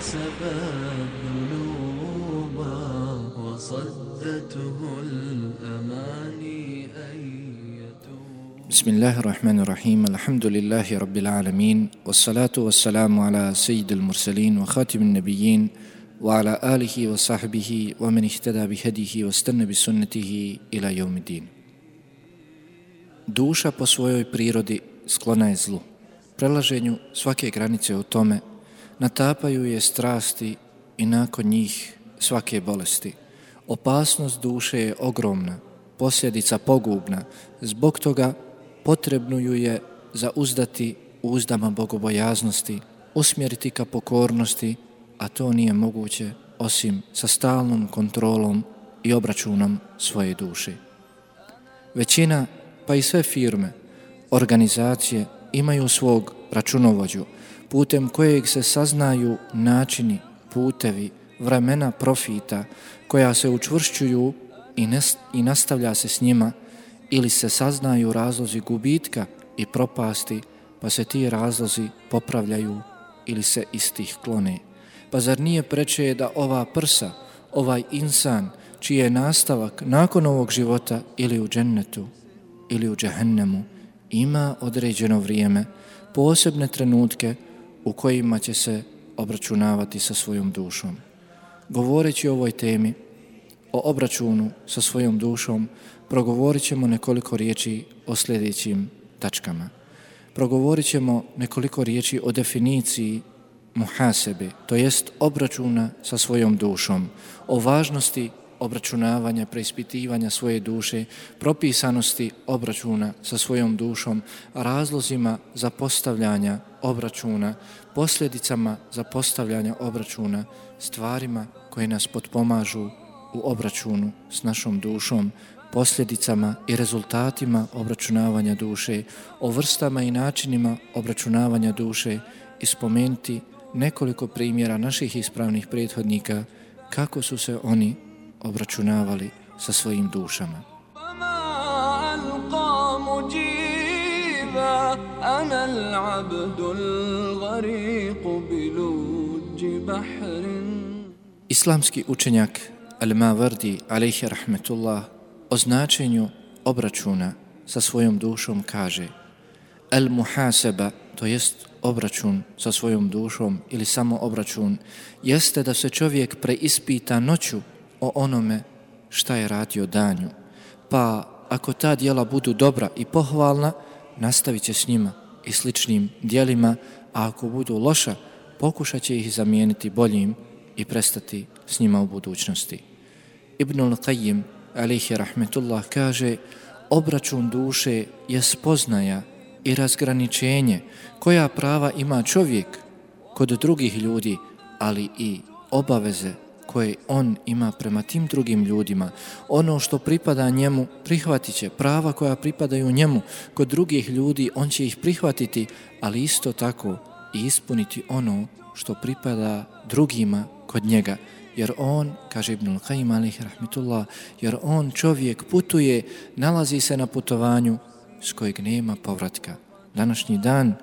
كسبت ذنوبا وصدته الأماني أن يتوب بسم الله الرحمن الرحيم الحمد لله رب العالمين والصلاة والسلام على سيد المرسلين وخاتم النبيين وعلى آله وصحبه ومن اهتدى بهديه واستنى بسنته إلى يوم الدين Duša po svojoj prirodi sklona je zlu. Prelaženju svake granice u tome natapaju je strasti i nakon njih svake bolesti. Opasnost duše je ogromna, posljedica pogubna, zbog toga potrebno ju je zauzdati uzdama bogobojaznosti, usmjeriti ka pokornosti, a to nije moguće osim sa stalnom kontrolom i obračunom svoje duše. Većina, pa i sve firme, organizacije imaju svog računovođu, putem kojeg se saznaju načini, putevi, vremena profita koja se učvršćuju i, i nastavlja se s njima ili se saznaju razlozi gubitka i propasti pa se ti razlozi popravljaju ili se istih klone. Pa zar nije preče da ova prsa, ovaj insan, čiji je nastavak nakon ovog života ili u džennetu ili u džehennemu, ima određeno vrijeme, posebne trenutke u kojima će se obračunavati sa svojom dušom. Govoreći o ovoj temi, o obračunu sa svojom dušom, progovorit ćemo nekoliko riječi o sljedećim tačkama. Progovorit ćemo nekoliko riječi o definiciji muhasebe, to jest obračuna sa svojom dušom, o važnosti obračunavanja, preispitivanja svoje duše, propisanosti obračuna sa svojom dušom, razlozima za postavljanja obračuna, posljedicama za postavljanja obračuna, stvarima koje nas potpomažu u obračunu s našom dušom, posljedicama i rezultatima obračunavanja duše, o vrstama i načinima obračunavanja duše i spomenuti nekoliko primjera naših ispravnih prethodnika kako su se oni obračunavali sa svojim dušama. أنا العبد الغريق بلوج بحر Islamski učenjak Al-Mawardi, alaihi rahmetullah, o značenju obračuna sa svojom dušom kaže Al-Muhaseba, to jest obračun sa svojom dušom ili samo obračun, jeste da se čovjek preispita noću o onome šta je radio danju. Pa ako ta dijela budu dobra i pohvalna, nastavit će s njima i sličnim dijelima, a ako budu loša, pokušat će ih zamijeniti boljim i prestati s njima u budućnosti. Ibnul Qayyim, alihi rahmetullah, kaže obračun duše je spoznaja i razgraničenje koja prava ima čovjek kod drugih ljudi, ali i obaveze koje on ima prema tim drugim ljudima. Ono što pripada njemu prihvatit će prava koja pripadaju njemu kod drugih ljudi, on će ih prihvatiti, ali isto tako i ispuniti ono što pripada drugima kod njega. Jer on, kaže Ibnul Qayyim alih rahmetullah, jer on čovjek putuje, nalazi se na putovanju s kojeg nema povratka. Današnji dan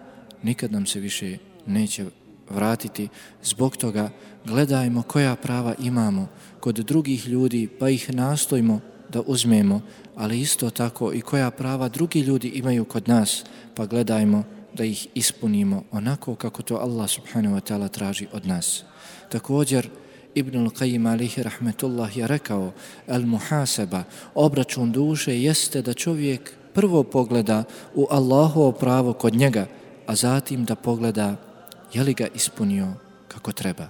nikad nam se više neće vratiti. Zbog toga gledajmo koja prava imamo kod drugih ljudi pa ih nastojimo da uzmemo, ali isto tako i koja prava drugi ljudi imaju kod nas pa gledajmo da ih ispunimo onako kako to Allah subhanahu wa ta'ala traži od nas. Također, Ibn al-Qayyim alihi rahmetullah je rekao al muhaseba, obračun duše jeste da čovjek prvo pogleda u Allahovo pravo kod njega, a zatim da pogleda je li ga ispunio kako treba.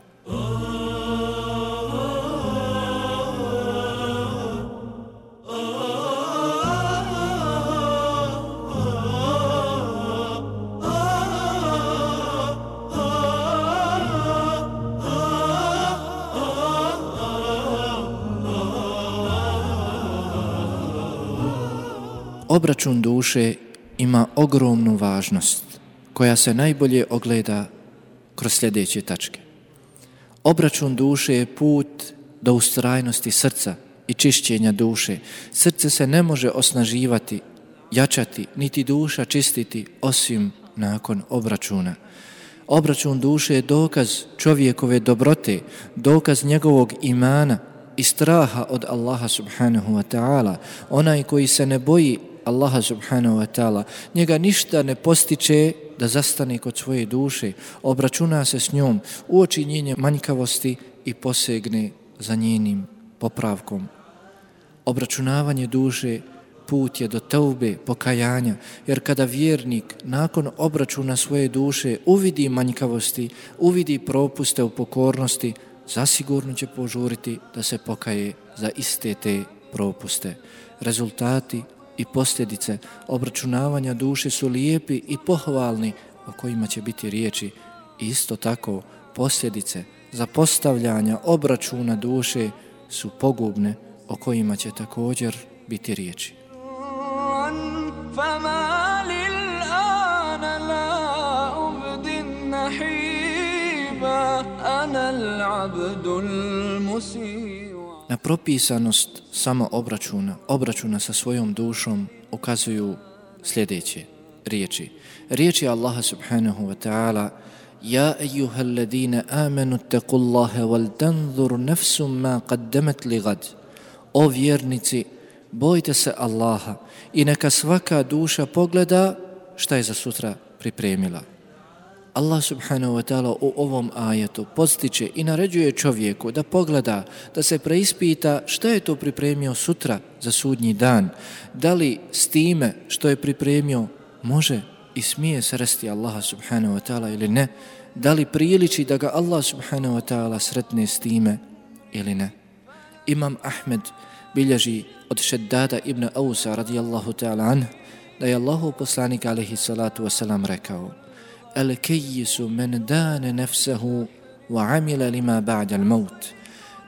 Obračun duše ima ogromnu važnost koja se najbolje ogleda kroz sljedeće tačke. Obračun duše je put do ustrajnosti srca i čišćenja duše. Srce se ne može osnaživati, jačati, niti duša čistiti osim nakon obračuna. Obračun duše je dokaz čovjekove dobrote, dokaz njegovog imana i straha od Allaha subhanahu wa ta'ala. Onaj koji se ne boji Allaha subhanahu wa ta'ala, njega ništa ne postiče da zastane kod svoje duše, obračuna se s njom, uoči njenje manjkavosti i posegne za njenim popravkom. Obračunavanje duše put je do teube, pokajanja, jer kada vjernik nakon obračuna svoje duše uvidi manjkavosti, uvidi propuste u pokornosti, zasigurno će požuriti da se pokaje za iste te propuste. Rezultati i posljedice obračunavanja duše su lijepi i pohvalni o kojima će biti riječi. Isto tako posljedice za postavljanja obračuna duše su pogubne o kojima će također biti riječi. فما للآن لا أبدي النحيبا أنا العبد المسيء Na propisanost samo obračuna, obračuna sa svojom dušom ukazuju sljedeće riječi. Riječi Allaha subhanahu wa ta'ala Ja ejuha alladine amenu teku Allahe wal tanzur nefsum ma qaddemet li gad. O vjernici, bojte se Allaha i neka svaka duša pogleda šta je za sutra pripremila. Allah subhanahu wa ta'ala u ovom ajetu postiče i naređuje čovjeku da pogleda, da se preispita šta je to pripremio sutra za sudnji dan. Da li s time što je pripremio može i smije sresti Allaha subhanahu wa ta'ala ili ne? Da li priliči da ga Allah subhanahu wa ta'ala sretne s time ili ne? Imam Ahmed bilježi od Šeddada ibn Ausa radijallahu ta'ala anh da je Allahu poslanik alaihi salatu wasalam rekao El kejisu men dane nefsehu wa amila lima ba'da al maut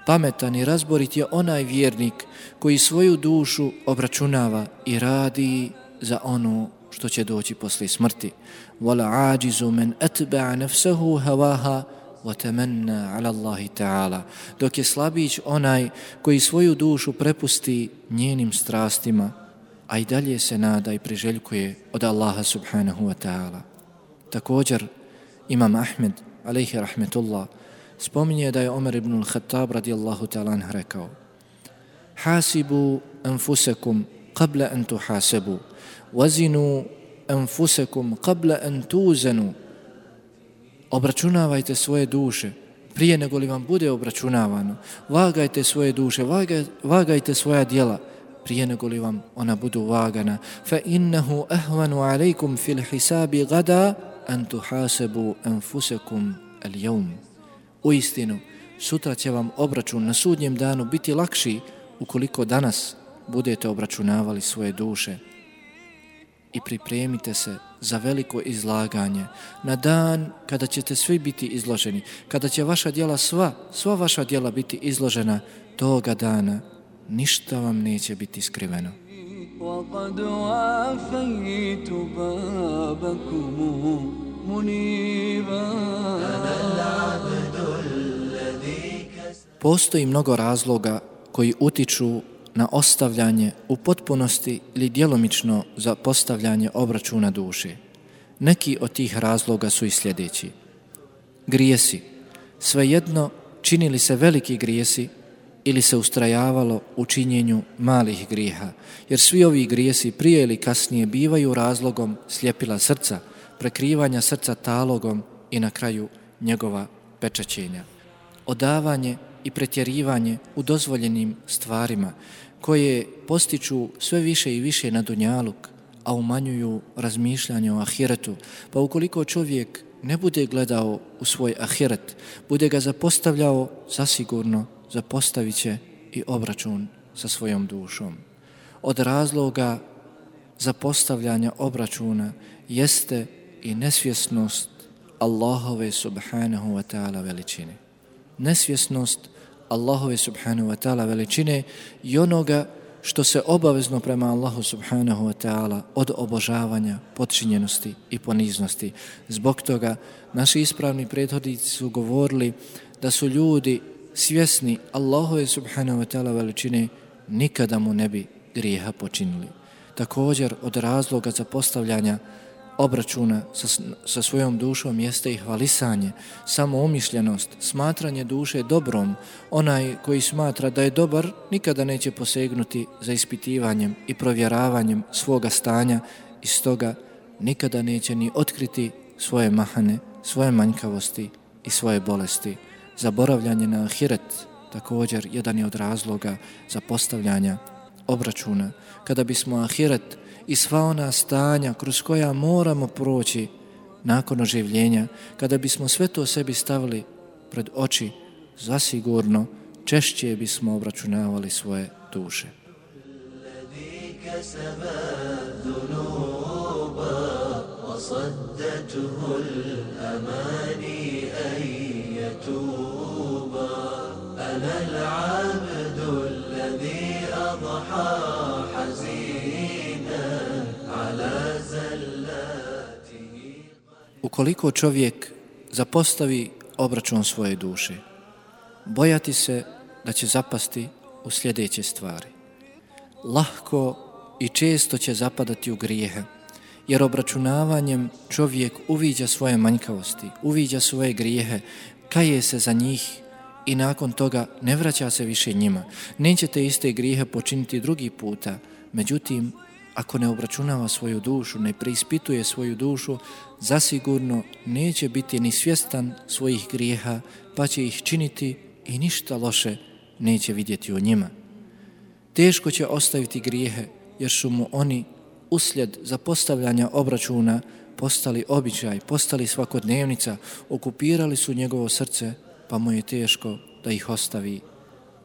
Pametan i razborit je onaj vjernik koji svoju dušu obračunava i radi za ono što će doći posle smrti. Wala ajizu men atba'a nafsahu hawaha وَتَمَنَّا عَلَى اللَّهِ تَعَالَى Dok je slabić onaj koji svoju dušu prepusti njenim strastima, a i dalje se nada i priželjkuje od Allaha subhanahu wa ta'ala. Također, Imam Ahmed, alaihi rahmetullah, spominje da je Omer ibn al-Khattab radijallahu ta'ala rekao Hasibu anfusakum qabla an tuhasabu, wazinu anfusakum qabla an tuzanu, obračunavajte svoje duše prije nego li vam bude obračunavano. Vagajte svoje duše, vagaj, vagajte svoja dijela prije nego li vam ona budu vagana. Fa innahu ahvanu alaikum fil hisabi gada an tuhasebu anfusekum al-yawm. U istinu, sutra će vam obračun na sudnjem danu biti lakši ukoliko danas budete obračunavali svoje duše i pripremite se za veliko izlaganje na dan kada ćete svi biti izloženi, kada će vaša djela sva, sva vaša djela biti izložena toga dana, ništa vam neće biti skriveno. وقد وافيت بابكم منيبا Postoji mnogo razloga koji utiču na ostavljanje u potpunosti ili djelomično za postavljanje obračuna duše. Neki od tih razloga su i sljedeći. Grijesi. Svejedno činili se veliki grijesi ili se ustrajavalo u činjenju malih grijeha, jer svi ovi grijesi prije ili kasnije bivaju razlogom sljepila srca, prekrivanja srca talogom i na kraju njegova pečaćenja. Odavanje i pretjerivanje u dozvoljenim stvarima koje postiču sve više i više na dunjaluk, a umanjuju razmišljanje o ahiretu. Pa ukoliko čovjek ne bude gledao u svoj ahiret, bude ga zapostavljao, zasigurno zapostavit će i obračun sa svojom dušom. Od razloga zapostavljanja obračuna jeste i nesvjesnost Allahove subhanahu wa ta'ala veličine nesvjesnost Allahove subhanahu wa ta'ala veličine i onoga što se obavezno prema Allahu subhanahu wa ta'ala od obožavanja, podčinjenosti i poniznosti. Zbog toga naši ispravni prethodnici su govorili da su ljudi svjesni Allahove subhanahu wa ta'ala veličine nikada mu ne bi grijeha počinili. Također od razloga za postavljanja obračuna sa, sa svojom dušom jeste i hvalisanje, samoumišljenost, smatranje duše dobrom. Onaj koji smatra da je dobar nikada neće posegnuti za ispitivanjem i provjeravanjem svoga stanja i stoga nikada neće ni otkriti svoje mahane, svoje manjkavosti i svoje bolesti Zaboravljanje na ahiret također jedan je od razloga za postavljanja obračuna. Kada bismo ahiret i sva ona stanja kroz koja moramo proći nakon oživljenja, kada bismo sve to sebi stavili pred oči, zasigurno češće bismo obračunavali svoje duše. وصدته الأماني أن يتوبا أنا العبد الذي أضحى حزينا على زلاته Ukoliko čovjek zapostavi obračun svoje duše, bojati se da će zapasti u sljedeće stvari. Lahko i često će zapadati u grijehe, jer obračunavanjem čovjek uviđa svoje manjkavosti, uviđa svoje grijehe, kaje se za njih i nakon toga ne vraća se više njima. Nećete iste grijehe počiniti drugi puta, međutim, ako ne obračunava svoju dušu, ne preispituje svoju dušu, zasigurno neće biti ni svjestan svojih grijeha, pa će ih činiti i ništa loše neće vidjeti u njima. Teško će ostaviti grijehe, jer su mu oni uslijed zapostavljanja obračuna postali običaj, postali svakodnevnica, okupirali su njegovo srce, pa mu je teško da ih ostavi.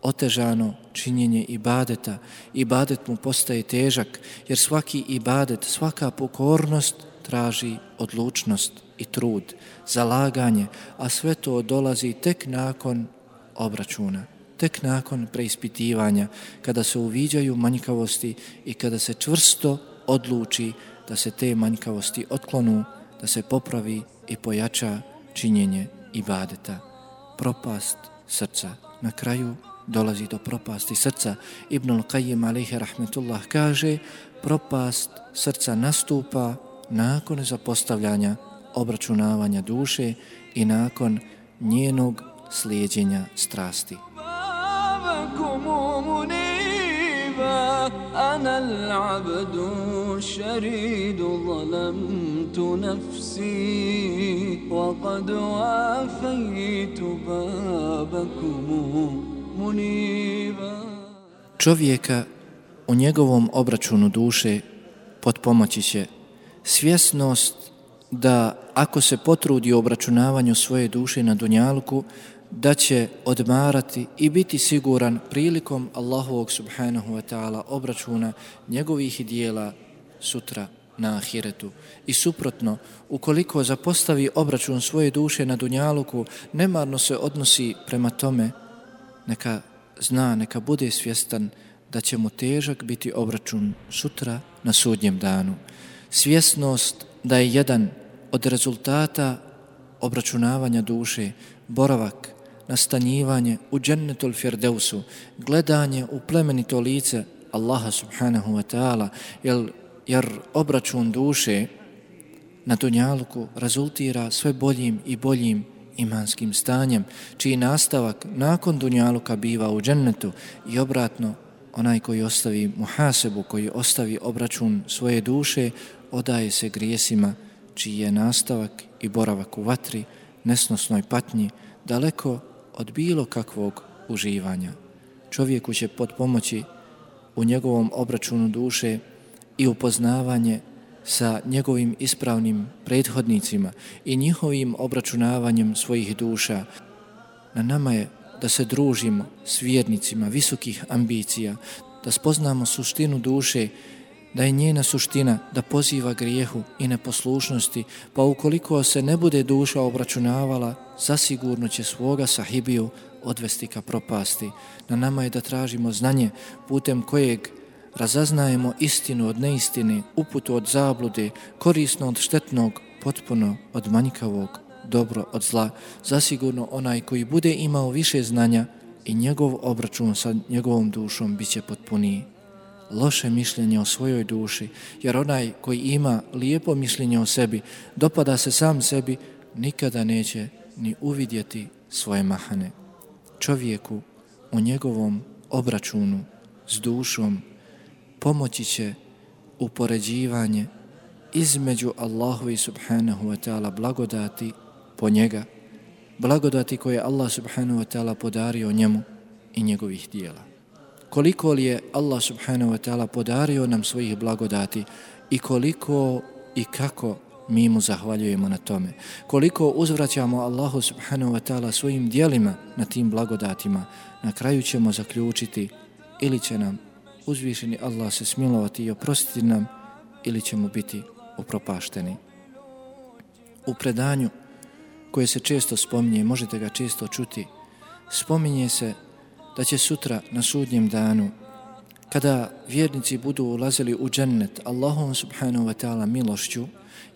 Otežano činjenje ibadeta, ibadet mu postaje težak, jer svaki ibadet, svaka pokornost traži odlučnost i trud, zalaganje, a sve to dolazi tek nakon obračuna, tek nakon preispitivanja, kada se uviđaju manjkavosti i kada se čvrsto odluči da se te manjkavosti otklonu, da se popravi i pojača činjenje ibadeta. Propast srca. Na kraju dolazi do propasti srca. Ibn al-Qayyim alaihi rahmetullah kaže propast srca nastupa nakon zapostavljanja obračunavanja duše i nakon njenog slijedjenja strasti. أنا العبد الشريد ظلمت نفسي وقد وافيت بابكم منيبا Čovjeka u njegovom obračunu duše pod pomoći će svjesnost da ako se potrudi u obračunavanju svoje duše na Dunjalku, da će odmarati i biti siguran prilikom Allahovog subhanahu wa ta'ala obračuna njegovih dijela sutra na ahiretu. I suprotno, ukoliko zapostavi obračun svoje duše na dunjaluku, nemarno se odnosi prema tome, neka zna, neka bude svjestan da će mu težak biti obračun sutra na sudnjem danu. Svjesnost da je jedan od rezultata obračunavanja duše, boravak, nastanjivanje u džennetul firdevsu, gledanje u plemenito lice Allaha subhanahu wa ta'ala, jer, jer obračun duše na dunjalku rezultira sve boljim i boljim imanskim stanjem, čiji nastavak nakon dunjaluka biva u džennetu i obratno onaj koji ostavi muhasebu, koji ostavi obračun svoje duše, odaje se grijesima čiji je nastavak i boravak u vatri, nesnosnoj patnji, daleko od bilo kakvog uživanja. Čovjeku će pod pomoći u njegovom obračunu duše i upoznavanje sa njegovim ispravnim prethodnicima i njihovim obračunavanjem svojih duša. Na nama je da se družimo s vjernicima visokih ambicija, da spoznamo suštinu duše da je njena suština da poziva grijehu i neposlušnosti, pa ukoliko se ne bude duša obračunavala, zasigurno će svoga sahibiju odvesti ka propasti. Na nama je da tražimo znanje putem kojeg razaznajemo istinu od neistine, uputu od zablude, korisno od štetnog, potpuno od manjkavog, dobro od zla. Zasigurno onaj koji bude imao više znanja i njegov obračun sa njegovom dušom bit će potpuniji loše mišljenje o svojoj duši, jer onaj koji ima lijepo mišljenje o sebi, dopada se sam sebi, nikada neće ni uvidjeti svoje mahane. Čovjeku u njegovom obračunu s dušom pomoći će upoređivanje između Allahu i subhanahu wa ta'ala blagodati po njega, blagodati koje Allah subhanahu wa ta'ala podario njemu i njegovih dijela. Koliko li je Allah subhanahu wa ta'ala podario nam svojih blagodati i koliko i kako mi mu zahvaljujemo na tome. Koliko uzvraćamo Allahu subhanahu wa ta'ala svojim dijelima na tim blagodatima, na kraju ćemo zaključiti ili će nam uzvišeni Allah se smilovati i oprostiti nam ili ćemo biti upropašteni. U predanju koje se često spominje, možete ga često čuti, spominje se da će sutra na sudnjem danu kada vjernici budu ulazili u džennet Allahom subhanahu wa ta'ala milošću,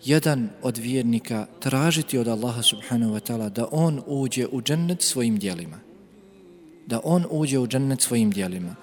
jedan od vjernika tražiti od Allaha subhanahu wa ta'ala da on uđe u džennet svojim dijelima. Da on uđe u džennet svojim dijelima.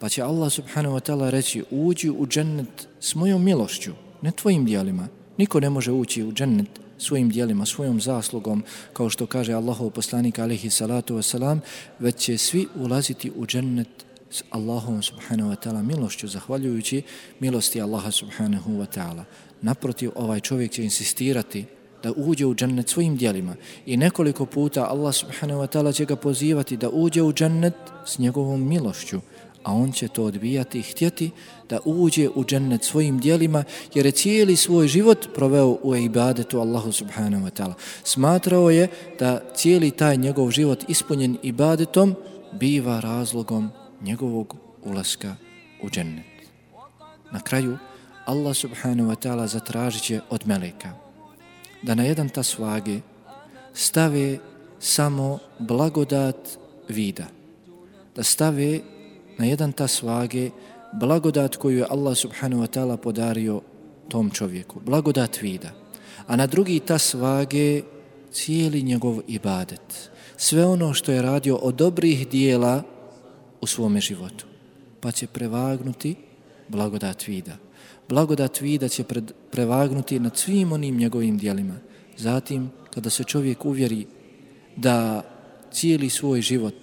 Pa će Allah subhanahu wa ta'ala reći uđi u džennet s mojom milošću, ne tvojim dijelima. Niko ne može ući u džennet svojim dijelima, svojom zaslugom, kao što kaže Allahov poslanik alaihi salatu wasalam, već će svi ulaziti u džennet s Allahom subhanahu wa ta'ala milošću, zahvaljujući milosti Allaha subhanahu wa ta'ala. Naprotiv, ovaj čovjek će insistirati da uđe u džennet svojim dijelima i nekoliko puta Allah subhanahu wa ta'ala će ga pozivati da uđe u džennet s njegovom milošću, a on će to odbijati i htjeti da uđe u džennet svojim dijelima, jer je cijeli svoj život proveo u ibadetu Allahu subhanahu wa ta'ala. Smatrao je da cijeli taj njegov život ispunjen ibadetom biva razlogom njegovog ulaska u džennet. Na kraju, Allah subhanahu wa ta'ala zatražit će od meleka da na jedan tas vage stave samo blagodat vida. Da stave na jedan tas vage blagodat koju je Allah subhanahu wa ta'ala podario tom čovjeku. Blagodat vida. A na drugi tas vage cijeli njegov ibadet. Sve ono što je radio od dobrih dijela u svome životu. Pa će prevagnuti blagodat vida. Blagodat vida će pred, prevagnuti nad svim onim njegovim dijelima. Zatim, kada se čovjek uvjeri da cijeli svoj život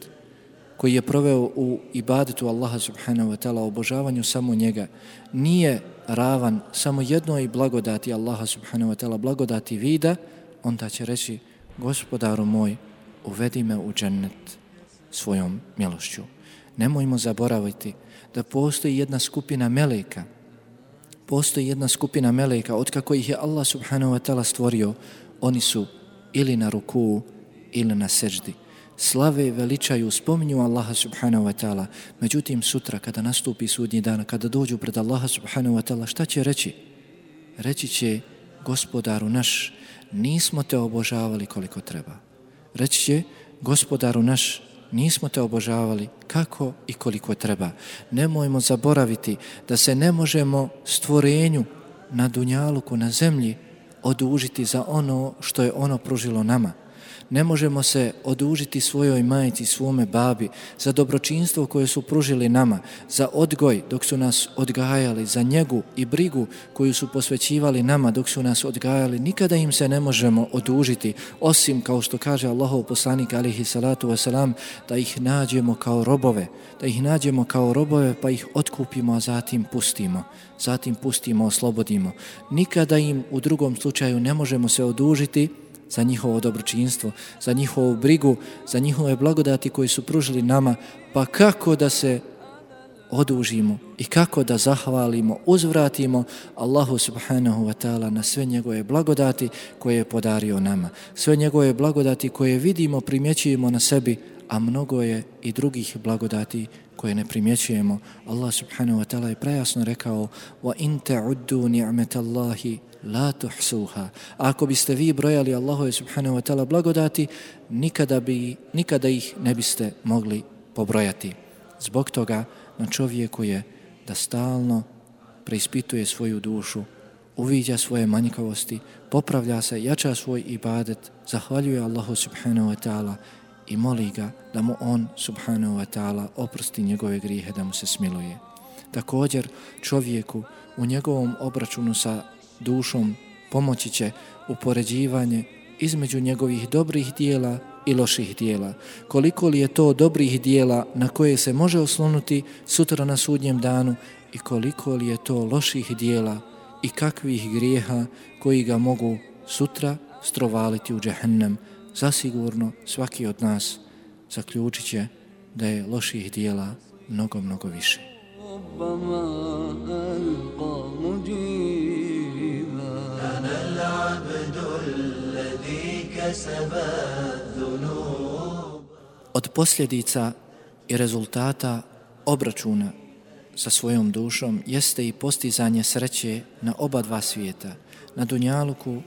koji je proveo u ibadetu Allaha subhanahu wa ta'ala, obožavanju samo njega, nije ravan samo jednoj blagodati Allaha subhanahu wa ta'ala, blagodati vida, onda će reći, gospodaru moj, uvedi me u džennet svojom milošću. Nemojmo zaboraviti da postoji jedna skupina meleka, postoji jedna skupina meleka, od kako ih je Allah subhanahu wa ta'ala stvorio, oni su ili na ruku ili na seždi slave veličaju, spominju Allaha subhanahu wa ta'ala. Međutim, sutra kada nastupi sudnji dan, kada dođu pred Allaha subhanahu wa ta'ala, šta će reći? Reći će, gospodaru naš, nismo te obožavali koliko treba. Reći će, gospodaru naš, nismo te obožavali kako i koliko treba. Nemojmo zaboraviti da se ne možemo stvorenju na dunjaluku, na zemlji, odužiti za ono što je ono pružilo nama ne možemo se odužiti svojoj majici, svome babi, za dobročinstvo koje su pružili nama, za odgoj dok su nas odgajali, za njegu i brigu koju su posvećivali nama dok su nas odgajali, nikada im se ne možemo odužiti, osim, kao što kaže Allahov poslanik, alihi salatu wasalam, da ih nađemo kao robove, da ih nađemo kao robove pa ih otkupimo, a zatim pustimo, zatim pustimo, oslobodimo. Nikada im u drugom slučaju ne možemo se odužiti, za njihovo dobročinstvo, za njihovu brigu, za njihove blagodati koji su pružili nama, pa kako da se odužimo i kako da zahvalimo, uzvratimo Allahu subhanahu wa ta'ala na sve njegove blagodati koje je podario nama. Sve njegove blagodati koje vidimo, primjećujemo na sebi, a mnogo je i drugih blagodati koje ne primjećujemo. Allah subhanahu wa ta'ala je prejasno rekao وَإِن تَعُدُّوا نِعْمَةَ اللَّهِ la tuhsuha. Ako biste vi brojali Allahove subhanahu wa ta'ala blagodati, nikada, bi, nikada ih ne biste mogli pobrojati. Zbog toga na čovjeku je da stalno preispituje svoju dušu, uviđa svoje manjkavosti, popravlja se, jača svoj ibadet, zahvaljuje Allahu subhanahu wa ta'ala i moli ga da mu on subhanahu wa ta'ala oprosti njegove grijehe, da mu se smiluje. Također čovjeku u njegovom obračunu sa dušom pomoći će upoređivanje između njegovih dobrih dijela i loših dijela. Koliko li je to dobrih dijela na koje se može oslonuti sutra na sudnjem danu i koliko li je to loših dijela i kakvih grijeha koji ga mogu sutra strovaliti u džehennem. Zasigurno svaki od nas zaključit će da je loših dijela mnogo, mnogo više. ربما ألقى Od posljedica i rezultata obračuna sa svojom dušom jeste i postizanje sreće na oba dva svijeta, na Dunjaluku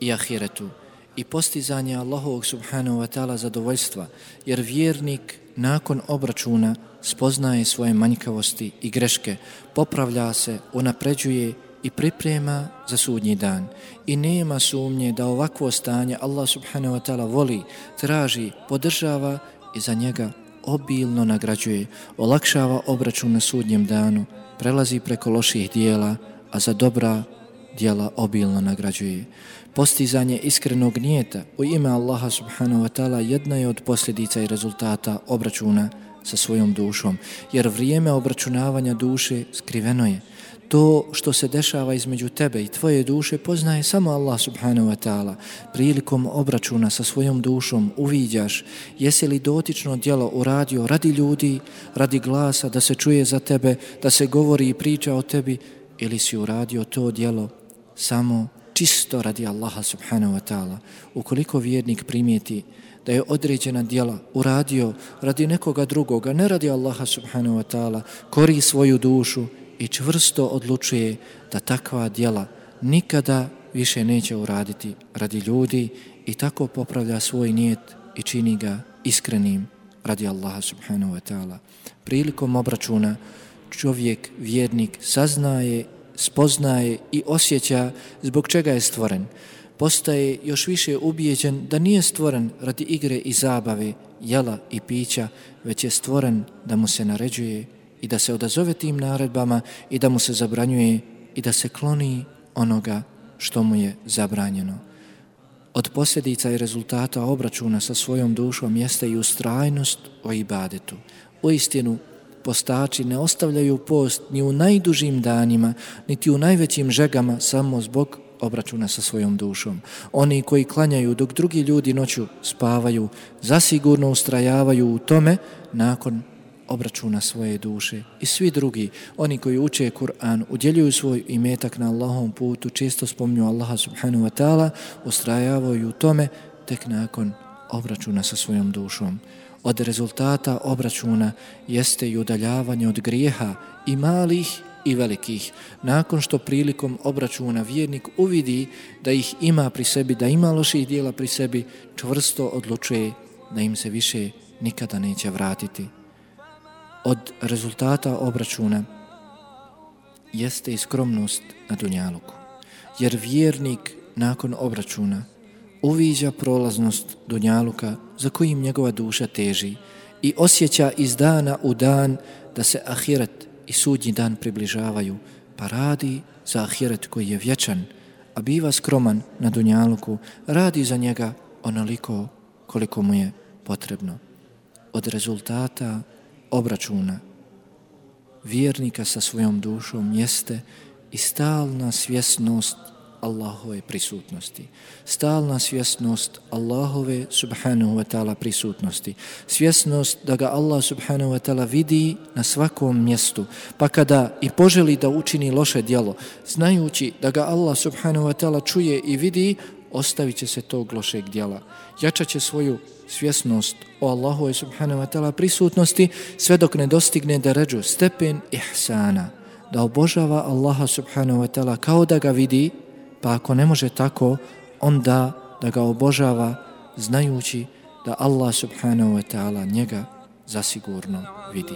i Ahiretu, i postizanje Allahovog subhanahu wa ta'ala zadovoljstva, jer vjernik nakon obračuna spoznaje svoje manjkavosti i greške, popravlja se, unapređuje i priprema za sudnji dan. I nema sumnje da ovakvo stanje Allah subhanahu wa ta'ala voli, traži, podržava i za njega obilno nagrađuje, olakšava obračun na sudnjem danu, prelazi preko loših dijela, a za dobra dijela obilno nagrađuje. Postizanje iskrenog nijeta u ime Allaha subhanahu wa ta'ala jedna je od posljedica i rezultata obračuna sa svojom dušom, jer vrijeme obračunavanja duše skriveno je. To što se dešava između tebe i tvoje duše poznaje samo Allah subhanahu wa ta'ala. Prilikom obračuna sa svojom dušom uviđaš jesi li dotično djelo uradio radi ljudi, radi glasa, da se čuje za tebe, da se govori i priča o tebi, ili si uradio to djelo samo čisto radi Allaha subhanahu wa ta'ala. Ukoliko vjernik primijeti da je određena djela uradio radi nekoga drugoga, ne radi Allaha subhanahu wa ta'ala, kori svoju dušu i čvrsto odlučuje da takva djela nikada više neće uraditi radi ljudi i tako popravlja svoj nijet i čini ga iskrenim radi Allaha subhanahu wa ta'ala. Prilikom obračuna čovjek, vjernik, saznaje spoznaje i osjeća zbog čega je stvoren. Postaje još više ubijeđen da nije stvoren radi igre i zabave, jela i pića, već je stvoren da mu se naređuje i da se odazove tim naredbama i da mu se zabranjuje i da se kloni onoga što mu je zabranjeno. Od posljedica i rezultata obračuna sa svojom dušom jeste i ustrajnost o ibadetu. U istinu, postači ne ostavljaju post ni u najdužim danima, niti u najvećim žegama samo zbog obračuna sa svojom dušom. Oni koji klanjaju dok drugi ljudi noću spavaju, zasigurno ustrajavaju u tome nakon obračuna svoje duše. I svi drugi, oni koji uče Kur'an, udjeljuju svoj imetak na Allahom putu, često spomnju Allaha subhanahu wa ta'ala, ustrajavaju u tome tek nakon obračuna sa svojom dušom. Od rezultata obračuna jeste i udaljavanje od grijeha i malih i velikih. Nakon što prilikom obračuna vjernik uvidi da ih ima pri sebi, da ima loših dijela pri sebi, čvrsto odlučuje da im se više nikada neće vratiti. Od rezultata obračuna jeste i skromnost na Dunjaluku. Jer vjernik nakon obračuna uviđa prolaznost Dunjaluka za kojim njegova duša teži i osjeća iz dana u dan da se ahiret i sudnji dan približavaju, pa radi za ahiret koji je vječan, a biva skroman na Dunjaluku, radi za njega onoliko koliko mu je potrebno. Od rezultata obračuna vjernika sa svojom dušom jeste i stalna svjesnost Allahove prisutnosti. Stalna svjesnost Allahove subhanahu wa ta'ala prisutnosti. Svjesnost da ga Allah subhanahu wa ta'ala vidi na svakom mjestu. Pa kada i poželi da učini loše djelo, znajući da ga Allah subhanahu wa ta'ala čuje i vidi, ostavit će se tog lošeg djela. Jačat će svoju svjesnost o Allahove subhanahu wa ta'ala prisutnosti sve dok ne dostigne da ređu stepen ihsana da obožava Allaha subhanahu wa ta'ala kao da ga vidi pa ako ne može tako, onda da ga obožava znajući da Allah subhanahu wa ta'ala njega zasigurno vidi.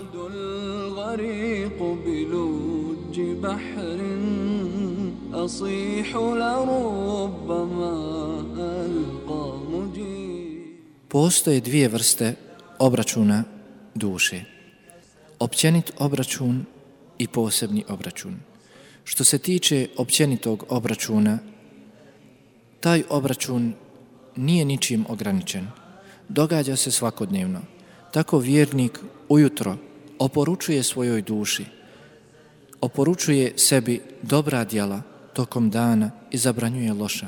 Postoje dvije vrste obračuna duše. Općenit obračun i posebni obračun. Što se tiče općenitog obračuna, taj obračun nije ničim ograničen. Događa se svakodnevno. Tako vjernik ujutro oporučuje svojoj duši, oporučuje sebi dobra djela tokom dana i zabranjuje loša.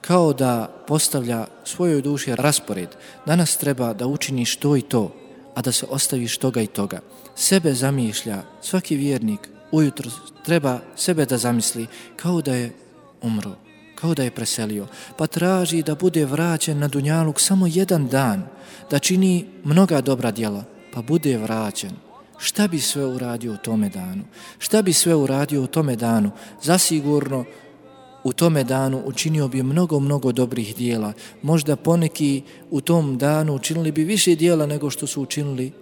Kao da postavlja svojoj duši raspored. Danas treba da učiniš to i to, a da se ostaviš toga i toga. Sebe zamišlja svaki vjernik ujutro treba sebe da zamisli kao da je umro, kao da je preselio, pa traži da bude vraćen na Dunjaluk samo jedan dan, da čini mnoga dobra djela, pa bude vraćen. Šta bi sve uradio u tome danu? Šta bi sve uradio u tome danu? Zasigurno u tome danu učinio bi mnogo, mnogo dobrih dijela. Možda poneki u tom danu učinili bi više dijela nego što su učinili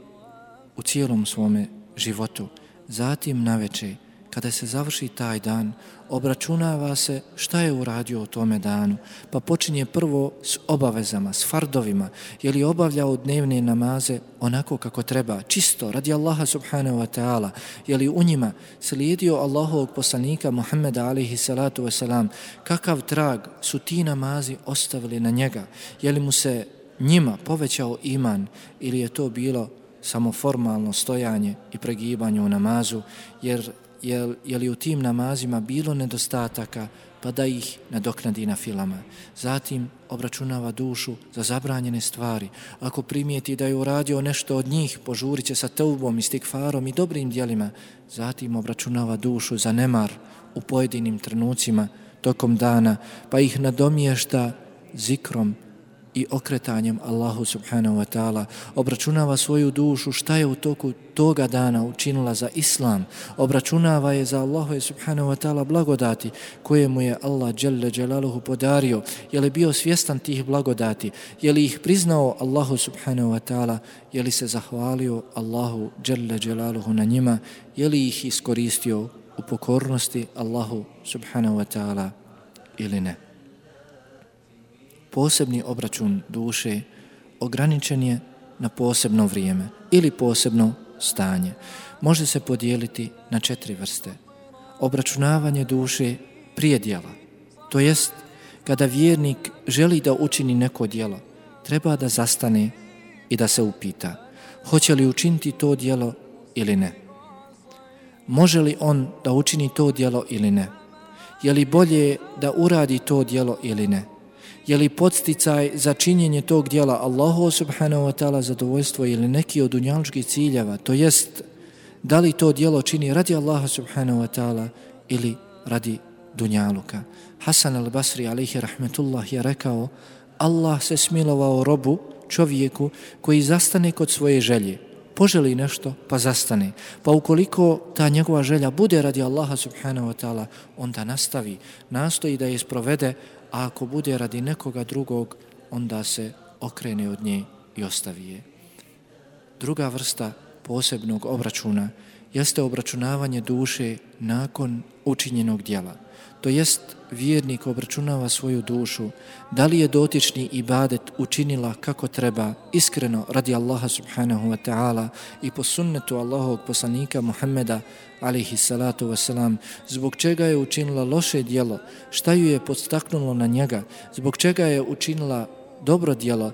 u cijelom svome životu. Zatim na večer, kada se završi taj dan, obračunava se šta je uradio u tome danu, pa počinje prvo s obavezama, s fardovima, je li obavljao dnevne namaze onako kako treba, čisto, radi Allaha subhanahu wa ta'ala, je li u njima slijedio Allahovog poslanika Muhammeda alihi salatu wasalam, kakav trag su ti namazi ostavili na njega, je li mu se njima povećao iman ili je to bilo samo formalno stojanje i pregibanje u namazu, jer je, je li u tim namazima bilo nedostataka, pa da ih nadoknadi na filama. Zatim obračunava dušu za zabranjene stvari. Ako primijeti da je uradio nešto od njih, požurit će sa teubom i stikfarom i dobrim dijelima. Zatim obračunava dušu za nemar u pojedinim trenucima tokom dana, pa ih nadomiješta zikrom i okretanjem Allahu subhanahu wa ta'ala. Obračunava svoju dušu šta je u toku toga dana učinila za Islam. Obračunava je za Allahu subhanahu wa ta'ala blagodati koje mu je Allah dželle jalaluhu podario. Je li bio svjestan tih blagodati? Je li ih priznao Allahu subhanahu wa ta'ala? Je li se zahvalio Allahu dželle jalaluhu na njima? Je li ih iskoristio u pokornosti Allahu subhanahu wa ta'ala ili ne? Posebni obračun duše ograničen je na posebno vrijeme ili posebno stanje. Može se podijeliti na četiri vrste. Obračunavanje duše prije dijela. To jest, kada vjernik želi da učini neko dijelo, treba da zastane i da se upita hoće li učiniti to dijelo ili ne. Može li on da učini to dijelo ili ne? Je li bolje da uradi to dijelo ili ne? Je li podsticaj za činjenje tog dijela Allahu subhanahu wa ta'ala zadovoljstvo ili neki od dunjalčkih ciljeva, to jest da li to dijelo čini radi Allaha subhanahu wa ta'ala ili radi dunjaluka. Hasan al-Basri alaihi rahmetullah je rekao Allah se smilovao robu, čovjeku koji zastane kod svoje želje, poželi nešto pa zastane. Pa ukoliko ta njegova želja bude radi Allaha subhanahu wa ta'ala, onda nastavi, nastoji da je sprovede, a ako bude radi nekoga drugog, onda se okrene od nje i ostavi je. Druga vrsta posebnog obračuna jeste obračunavanje duše nakon učinjenog djela. To jest vjernik obračunava svoju dušu, da li je dotični ibadet učinila kako treba, iskreno radi Allaha subhanahu wa ta'ala i po sunnetu Allahovog poslanika Muhammeda alihi salatu wasalam, zbog čega je učinila loše dijelo, šta ju je podstaknulo na njega, zbog čega je učinila dobro dijelo,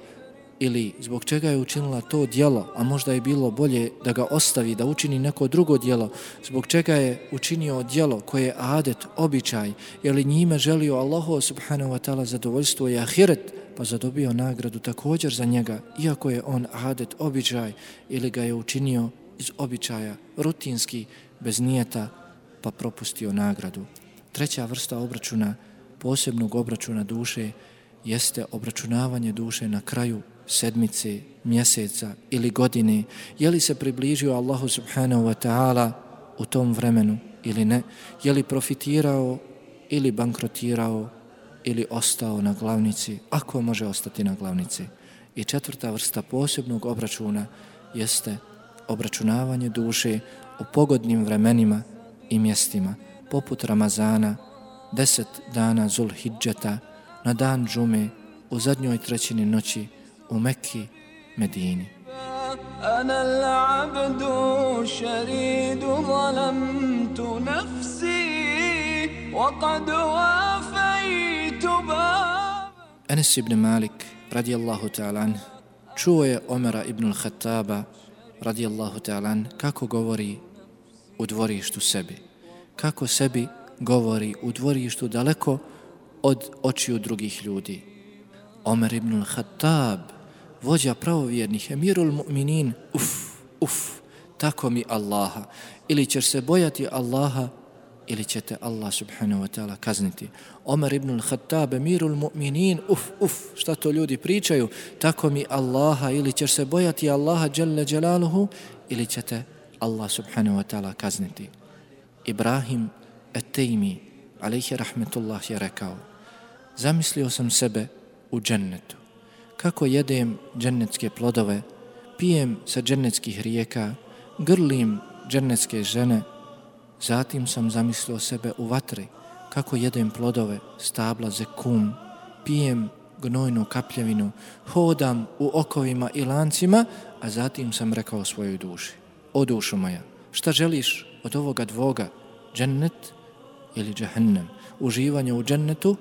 ili zbog čega je učinila to dijelo, a možda je bilo bolje da ga ostavi, da učini neko drugo dijelo, zbog čega je učinio dijelo koje je adet, običaj, je li njime želio Allaho subhanahu wa ta'ala zadovoljstvo i ahiret, pa zadobio nagradu također za njega, iako je on adet, običaj, ili ga je učinio iz običaja, rutinski, bez nijeta, pa propustio nagradu. Treća vrsta obračuna, posebnog obračuna duše, jeste obračunavanje duše na kraju sedmice, mjeseca ili godine, je li se približio Allahu subhanahu wa ta'ala u tom vremenu ili ne, je li profitirao ili bankrotirao ili ostao na glavnici, ako može ostati na glavnici. I četvrta vrsta posebnog obračuna jeste obračunavanje duše u pogodnim vremenima i mjestima, poput Ramazana, deset dana Zulhidžeta, na dan džume, u zadnjoj trećini noći, u Mekki, Medini. أنا العبد الشريد ظلمت نفسي وقد وافيت باب Enes ibn Malik, radijallahu ta'ala an, čuo je Omera ibn al-Khattaba, radijallahu ta'ala an, kako govori u dvorištu sebi. Kako sebi govori u dvorištu daleko od očiju drugih ljudi. Omer ibn al-Khattab, vođa pravovjernih, emirul mu'minin, uf, uf, tako mi Allaha. Ili ćeš se bojati Allaha, ili će te Allah subhanahu wa ta'ala kazniti. Omer ibn al-Khattab, emirul mu'minin, uf, uf, šta to ljudi pričaju, tako mi Allaha, ili ćeš se bojati Allaha, jalla jalaluhu, ili će te Allah subhanahu wa ta'ala kazniti. Ibrahim Etejmi, alaihi rahmetullah, je rekao, zamislio sam sebe u džennetu. Kako jedem džennetske plodove, pijem sa džennetskih rijeka, grlim džennetske žene, zatim sam zamislio sebe u vatri, kako jedem plodove, stabla, zekum, pijem gnojnu kapljevinu, hodam u okovima i lancima, a zatim sam rekao svojoj duši, o dušu moja, šta želiš od ovoga dvoga, džennet ili džahennem, uživanje u džennetu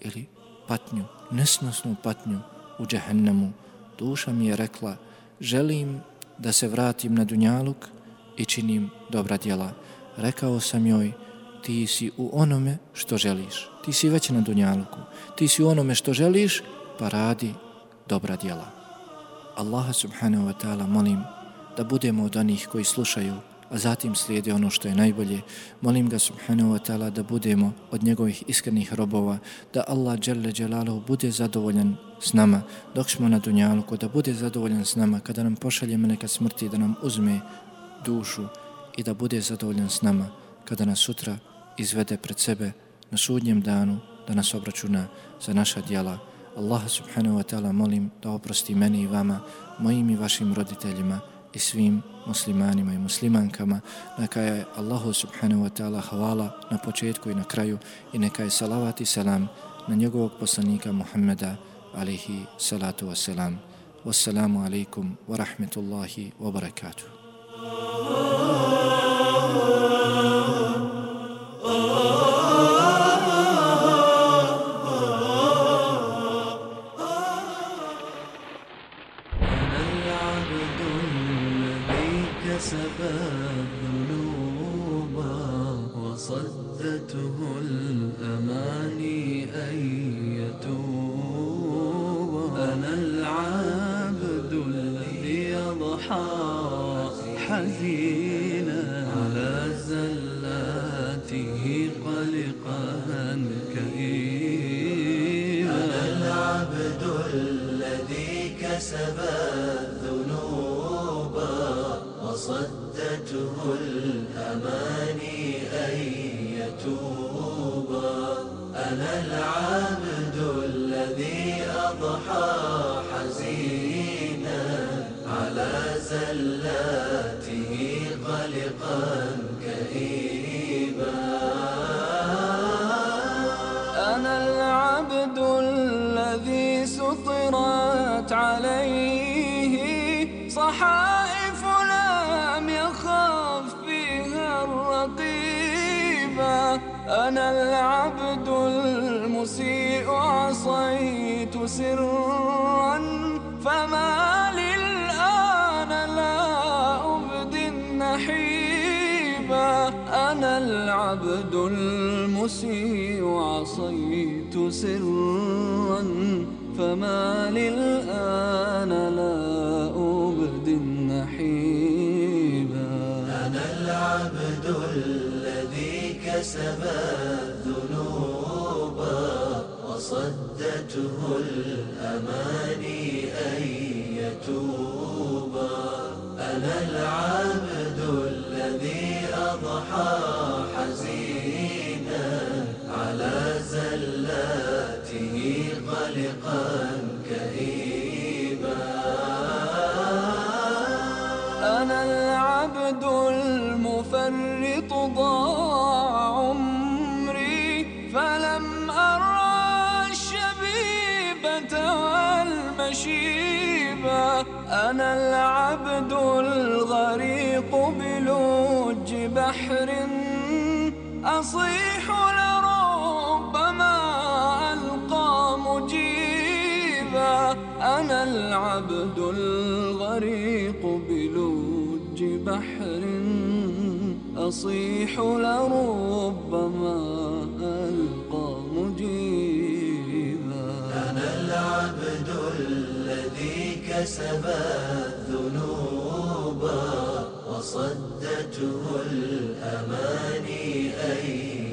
ili patnju, nesnosnu patnju? U džehennemu. Duša mi je rekla, želim da se vratim na dunjaluk i činim dobra djela. Rekao sam joj, ti si u onome što želiš. Ti si već na dunjaluku. Ti si u onome što želiš, pa radi dobra djela. Allaha subhanahu wa ta'ala molim da budemo od onih koji slušaju a zatim slijede ono što je najbolje. Molim ga subhanahu wa ta'ala da budemo od njegovih iskrenih robova, da Allah dželle dželaluhu bude zadovoljan s nama dok smo na dunjaluku, da bude zadovoljan s nama kada nam pošalje meleka smrti da nam uzme dušu i da bude zadovoljan s nama kada nas sutra izvede pred sebe na sudnjem danu da nas obračuna za naša djela. Allah subhanahu wa ta'ala molim da oprosti meni i vama, mojim i vašim roditeljima, i svim muslimanima i muslimankama. Neka je Allahu subhanahu wa ta'ala hvala na početku i na kraju i neka je salavat i selam na njegovog poslanika Muhammeda alihi salatu wa selam. Wassalamu alaikum wa rahmetullahi wa barakatuh. سرا فما للآن لا أبدي النحيبا أنا العبد المسيء عصيت سرا فما للآن لا كسب الذنوب وصدته الأماني أن يتوبا أنا العبد الذي أضحى العبد المفرط ضاع عمري فلم أرى الشبيبة والمشيبة أنا العبد الغريق بلوج بحر أصيح لربما ألقى مجيبا. أنا العبد الغريق أصيح لربما ألقى مجيبا. أنا العبد الذي كسب الذنوب وصدته الأماني أن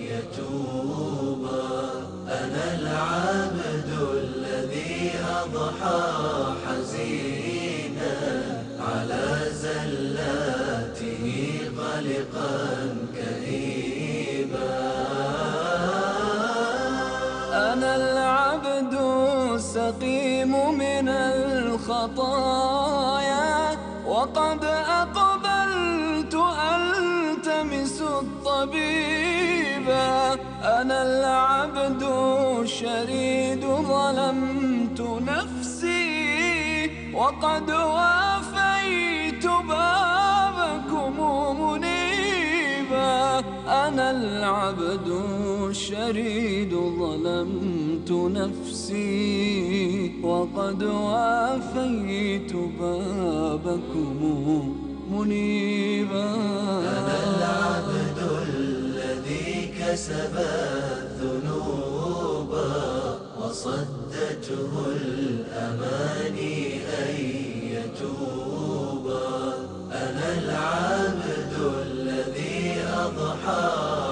يتوبا أنا العبد الذي أضحى السقيم من الخطايا. وقد أقبلت ألتمس الطبيبا أنا العبد الشريد ظلمت نفسي. وقد وافيت أنا العبد الشريد ظلمت نفسي وقد وافيت بابكم منيبا. أنا العبد الذي كسب الذنوب وصدته الأماني أن يتوبا أنا العبد أضحى.